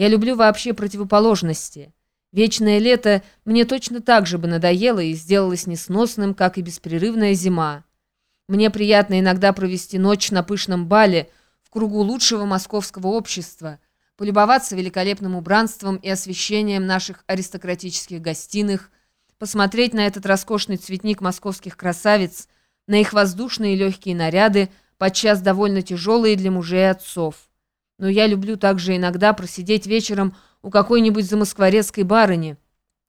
Я люблю вообще противоположности. Вечное лето мне точно так же бы надоело и сделалось несносным, как и беспрерывная зима. Мне приятно иногда провести ночь на пышном бале в кругу лучшего московского общества, полюбоваться великолепным убранством и освещением наших аристократических гостиных, посмотреть на этот роскошный цветник московских красавиц, на их воздушные легкие наряды, подчас довольно тяжелые для мужей и отцов. Но я люблю также иногда просидеть вечером у какой-нибудь замоскворецкой барыни,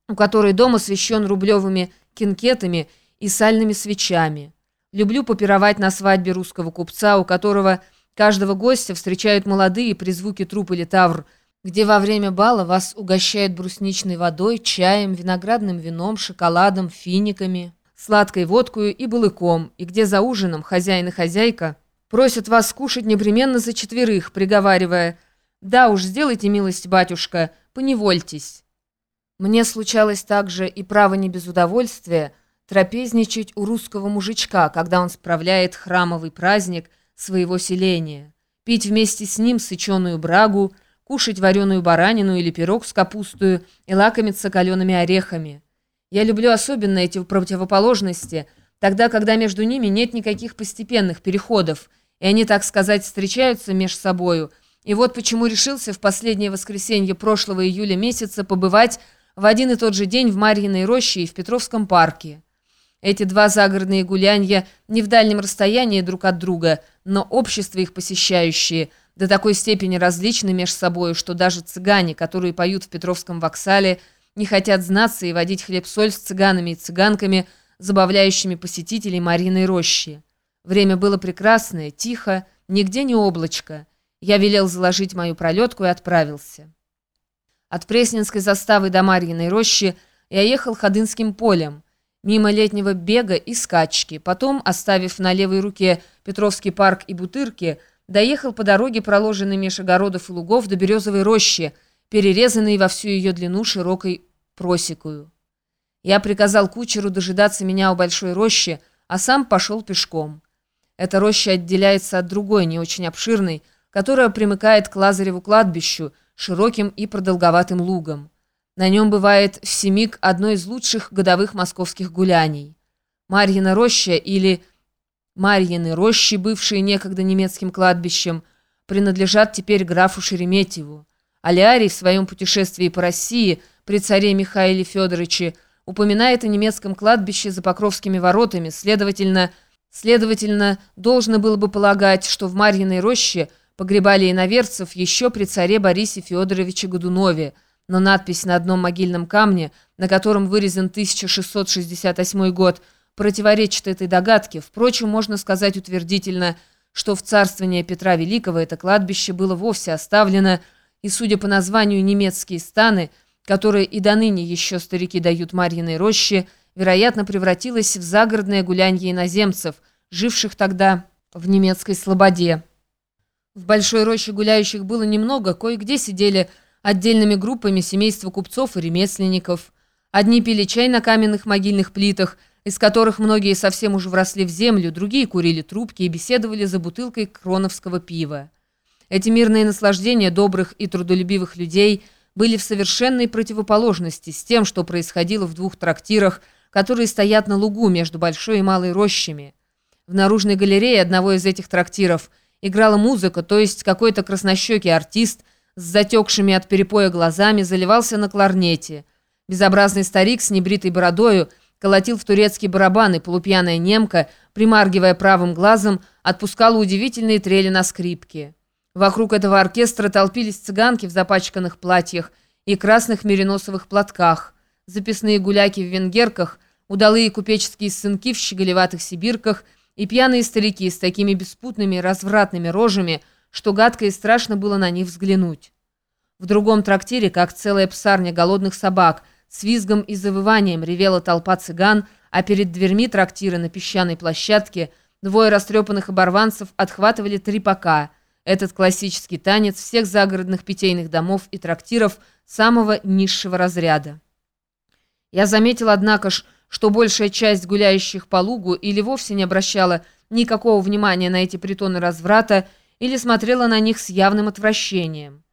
у которой дом освещен рублевыми кинкетами и сальными свечами. Люблю попировать на свадьбе русского купца, у которого каждого гостя встречают молодые при звуке труп или тавр, где во время бала вас угощают брусничной водой, чаем, виноградным вином, шоколадом, финиками, сладкой водкой и балыком, и где за ужином хозяин и хозяйка просят вас скушать непременно за четверых, приговаривая – «Да уж, сделайте милость, батюшка, поневольтесь». Мне случалось также и право не без удовольствия трапезничать у русского мужичка, когда он справляет храмовый праздник своего селения, пить вместе с ним сыченую брагу, кушать вареную баранину или пирог с капустою и лакомиться калеными орехами. Я люблю особенно эти противоположности, тогда, когда между ними нет никаких постепенных переходов, и они, так сказать, встречаются между собою – и вот почему решился в последнее воскресенье прошлого июля месяца побывать в один и тот же день в Марьиной роще и в Петровском парке. Эти два загородные гулянья не в дальнем расстоянии друг от друга, но общество их посещающие до такой степени различны между собой, что даже цыгане, которые поют в Петровском воксале, не хотят знаться и водить хлеб-соль с цыганами и цыганками, забавляющими посетителей Марьиной рощи. Время было прекрасное, тихо, нигде не облачко. Я велел заложить мою пролетку и отправился. От Пресненской заставы до Марьиной рощи я ехал Ходынским полем, мимо летнего бега и скачки. Потом, оставив на левой руке Петровский парк и Бутырки, доехал по дороге, проложенной меж огородов и лугов, до Березовой рощи, перерезанной во всю ее длину широкой просекую. Я приказал кучеру дожидаться меня у большой рощи, а сам пошел пешком. Эта роща отделяется от другой, не очень обширной, которая примыкает к Лазареву кладбищу, широким и продолговатым лугом. На нем бывает в Семик одно из лучших годовых московских гуляний. Марьина роща или Марьины рощи, бывшие некогда немецким кладбищем, принадлежат теперь графу Шереметьеву. Алиарий в своем путешествии по России при царе Михаиле Федоровиче упоминает о немецком кладбище за Покровскими воротами, следовательно, следовательно, должно было бы полагать, что в Марьиной роще – Погребали иноверцев еще при царе Борисе Федоровиче Годунове, но надпись на одном могильном камне, на котором вырезан 1668 год, противоречит этой догадке. Впрочем, можно сказать утвердительно, что в царствование Петра Великого это кладбище было вовсе оставлено, и, судя по названию «немецкие станы», которые и до ныне еще старики дают Марьиной роще, вероятно, превратилось в загородное гулянье иноземцев, живших тогда в немецкой слободе. В большой роще гуляющих было немного, кое-где сидели отдельными группами семейства купцов и ремесленников. Одни пили чай на каменных могильных плитах, из которых многие совсем уже вросли в землю, другие курили трубки и беседовали за бутылкой кроновского пива. Эти мирные наслаждения добрых и трудолюбивых людей были в совершенной противоположности с тем, что происходило в двух трактирах, которые стоят на лугу между Большой и Малой рощами. В наружной галерее одного из этих трактиров – Играла музыка, то есть какой-то краснощекий артист с затекшими от перепоя глазами заливался на кларнете. Безобразный старик с небритой бородою колотил в турецкие барабаны, полупьяная немка, примаргивая правым глазом, отпускала удивительные трели на скрипке. Вокруг этого оркестра толпились цыганки в запачканных платьях и красных мериносовых платках, записные гуляки в венгерках, удалые купеческие сынки в щеголеватых сибирках – и пьяные старики с такими беспутными развратными рожами, что гадко и страшно было на них взглянуть. В другом трактире, как целая псарня голодных собак, с визгом и завыванием ревела толпа цыган, а перед дверьми трактира на песчаной площадке двое растрепанных оборванцев отхватывали трипака, этот классический танец всех загородных питейных домов и трактиров самого низшего разряда. Я заметил, однако ж, что большая часть гуляющих по лугу или вовсе не обращала никакого внимания на эти притоны разврата или смотрела на них с явным отвращением.